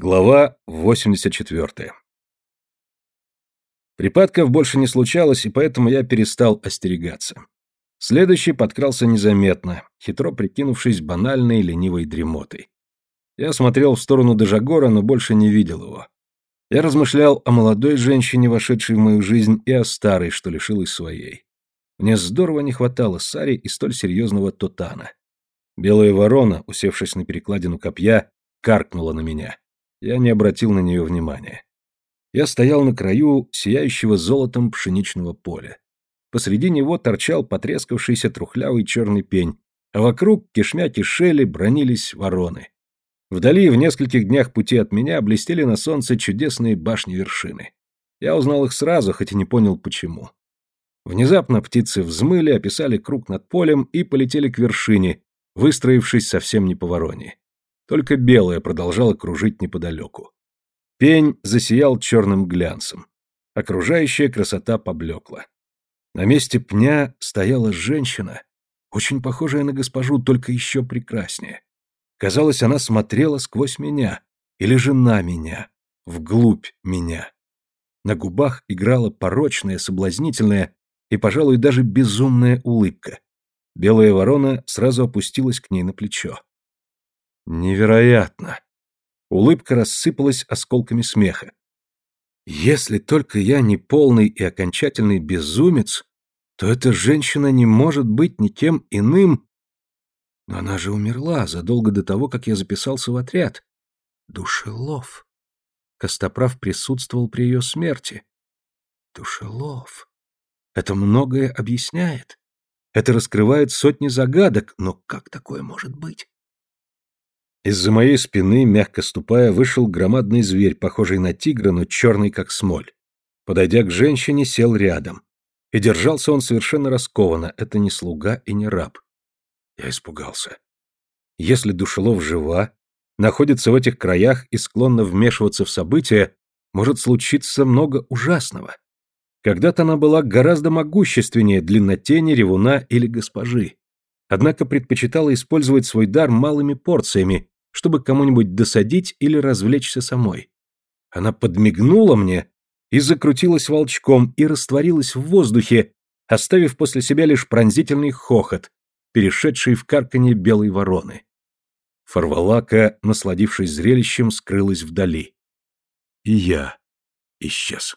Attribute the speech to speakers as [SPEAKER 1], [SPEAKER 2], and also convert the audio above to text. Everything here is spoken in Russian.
[SPEAKER 1] Глава 84. Припадков больше не случалось, и поэтому я перестал остерегаться. Следующий подкрался незаметно, хитро прикинувшись банальной ленивой дремотой. Я смотрел в сторону Дежагора, но больше не видел его. Я размышлял о молодой женщине, вошедшей в мою жизнь, и о старой, что лишилась своей. Мне здорово не хватало Сари и столь серьезного Тотана. Белая ворона, усевшись на перекладину копья, каркнула на меня. Я не обратил на нее внимания. Я стоял на краю сияющего золотом пшеничного поля. Посреди него торчал потрескавшийся трухлявый черный пень, а вокруг, кишмя кишели, бронились вороны. Вдали, в нескольких днях пути от меня, блестели на солнце чудесные башни-вершины. Я узнал их сразу, хоть и не понял, почему. Внезапно птицы взмыли, описали круг над полем и полетели к вершине, выстроившись совсем не по вороне. Только белая продолжала кружить неподалеку. Пень засиял черным глянцем. Окружающая красота поблекла. На месте пня стояла женщина, очень похожая на госпожу, только еще прекраснее. Казалось, она смотрела сквозь меня, или жена меня, вглубь меня. На губах играла порочная, соблазнительная и, пожалуй, даже безумная улыбка. Белая ворона сразу опустилась к ней на плечо. Невероятно. Улыбка рассыпалась осколками смеха. Если только я не полный и окончательный безумец, то эта женщина не может быть никем иным. Но она же умерла задолго до того, как я записался в отряд. Душелов. Костоправ присутствовал при ее смерти. Душелов. Это многое объясняет. Это раскрывает сотни загадок, но как такое может быть? Из-за моей спины, мягко ступая, вышел громадный зверь, похожий на тигра, но черный, как смоль. Подойдя к женщине, сел рядом. И держался он совершенно раскованно, это не слуга и не раб. Я испугался. Если Душелов жива, находится в этих краях и склонна вмешиваться в события, может случиться много ужасного. Когда-то она была гораздо могущественнее длиннотени, ревуна или госпожи однако предпочитала использовать свой дар малыми порциями, чтобы кому-нибудь досадить или развлечься самой. Она подмигнула мне и закрутилась волчком и растворилась в воздухе, оставив после себя лишь пронзительный хохот, перешедший в карканье белой вороны. Фарвалака, насладившись зрелищем, скрылась вдали. И я исчез.